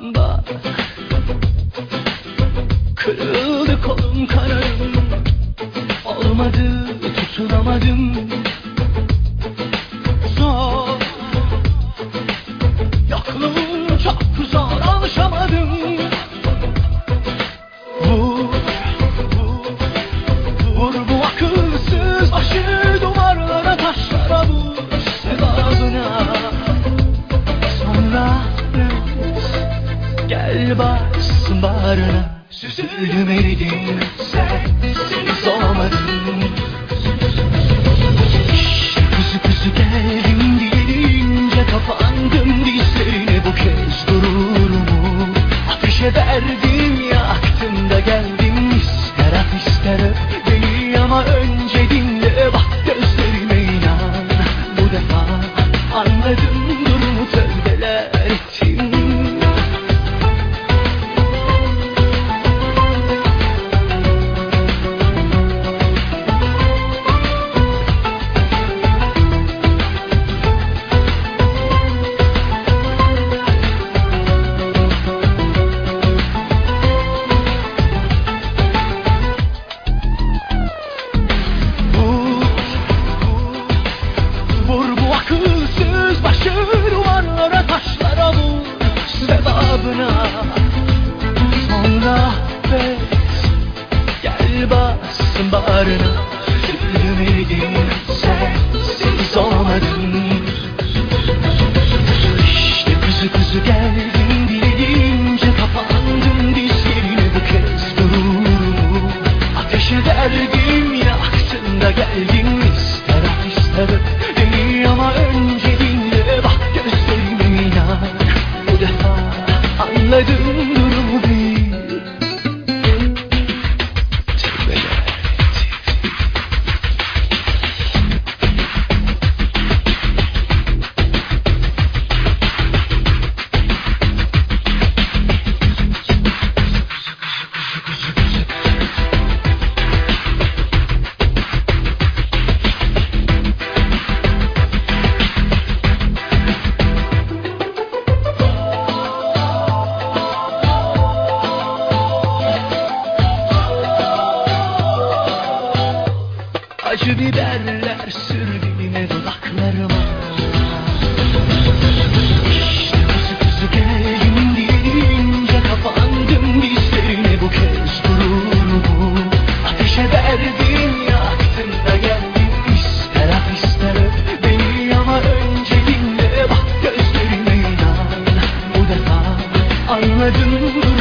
Bak Kırıldı kolum kanarım Olmadı tutunamadım bassın bağrına Süzüldüm eridim Sensiz olmadım İşte kuzu kuzu geldim deyince Kapandım dizlerine bu kez gururumu Ateşe verdim yaktım da geldim İster at ister öp beni ama önce dinle Bak gözlerime inan bu defa Anladım durumu sevabına Sonra affet gel bassın bağrına. Üzülmedim sensiz olmadım anladım Acı biberler sür diline dudaklarıma. İşte kuzu kuzu geldim deyince kapandım dizlerine bu kez gururumu Ateşe verdim yaktın da geldim ister öp beni ama önce dinle bak gözlerime inan. Bu defa durumu